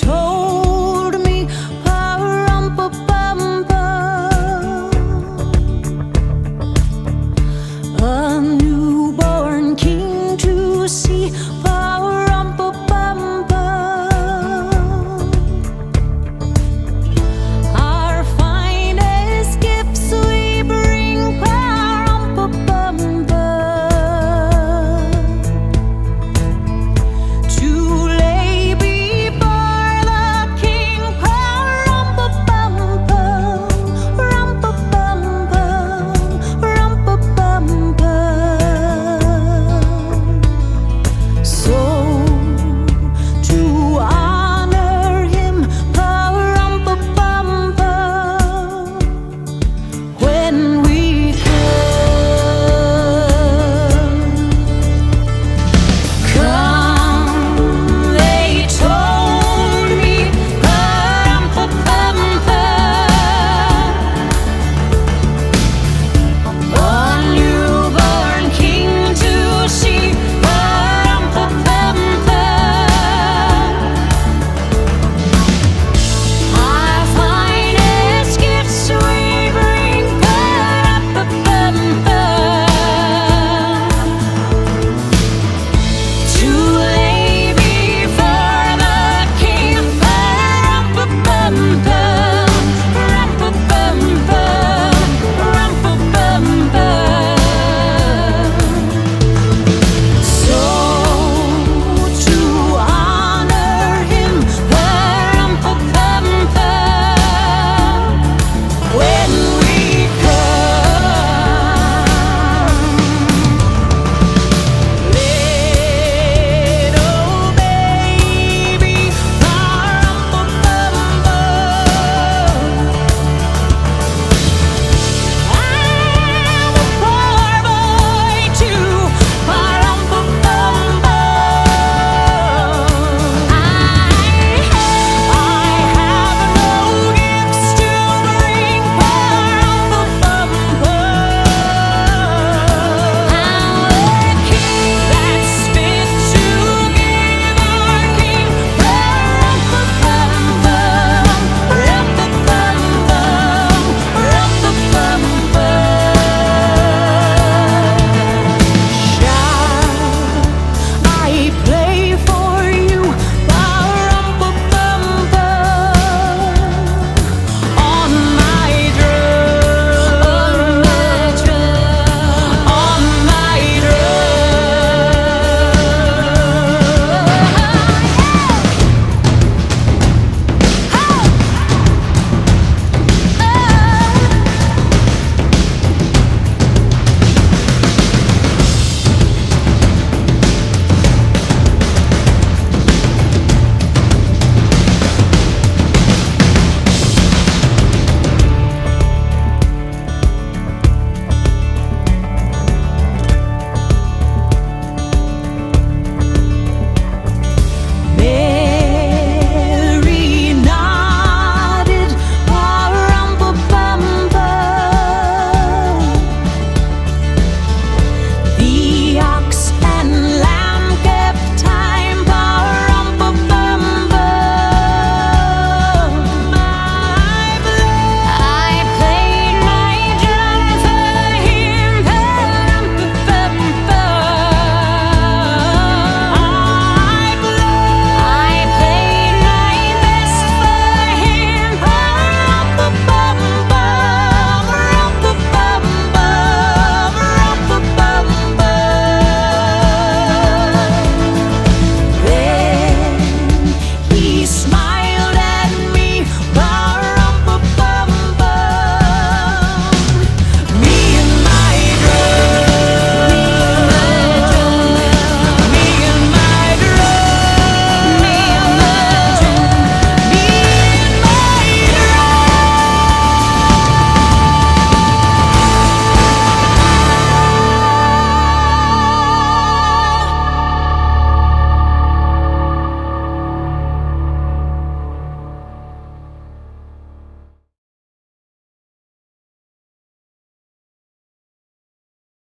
told